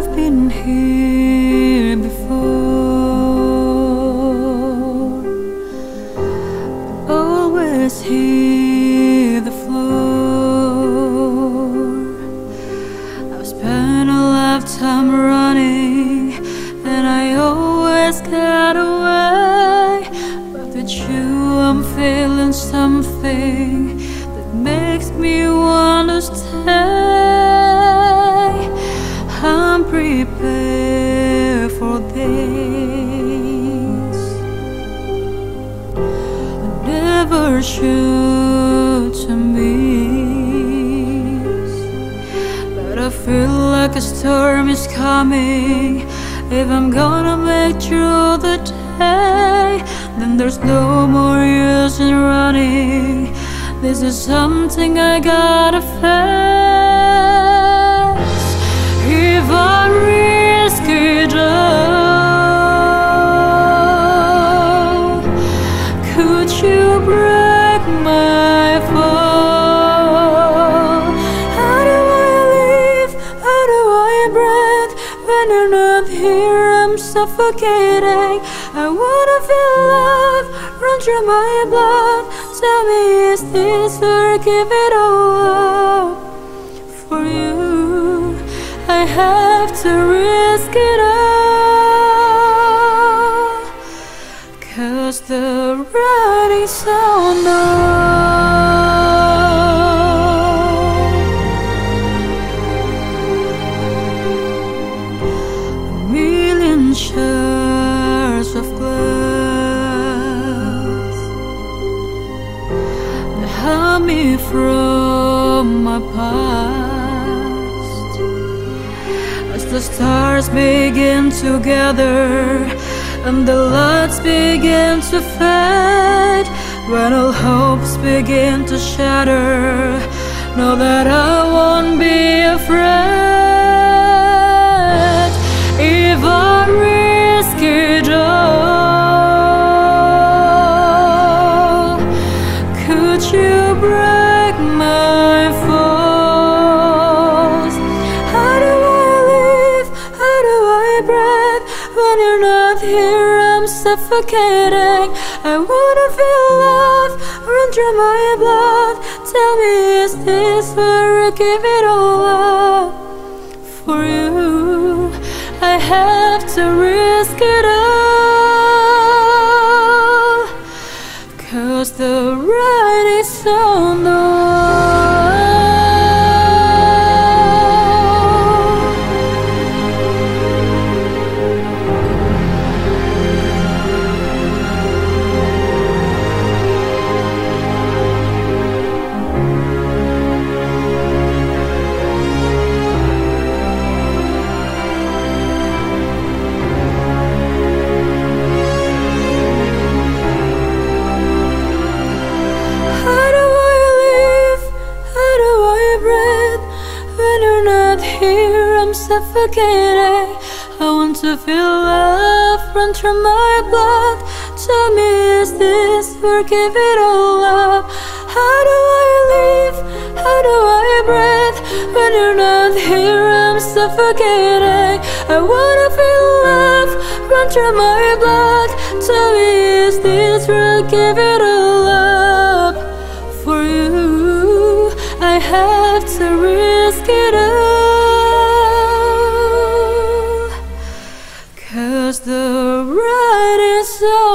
have been here before. Always hear the floor. I've spent a lifetime running, and I always get away. But with you, I'm feeling something that makes me want to stay. I'm for this. I never should to miss, but I feel like a storm is coming. If I'm gonna make through the day, then there's no more use in running. This is something I gotta face. Suffocating. I wanna feel love run through my blood. Tell me, is this or give it all up for you? I have to risk it all. Cause the writing's on the wall. Shards of glass that hide me from my past. As the stars begin to gather and the lights begin to fade, when all hopes begin to shatter, know that I won't be afraid suffocating. I wanna feel love run through my blood. Tell me, is this where I give it all up for you? I have to risk it all. Cause the ride is on the I'm suffocating. I want to feel love run through my blood. Tell me, is this or give it all up? How do I live? How do I breathe when you're not here? I'm suffocating. I wanna feel love run through my blood. Tell me, is this or give it all Cause the right is so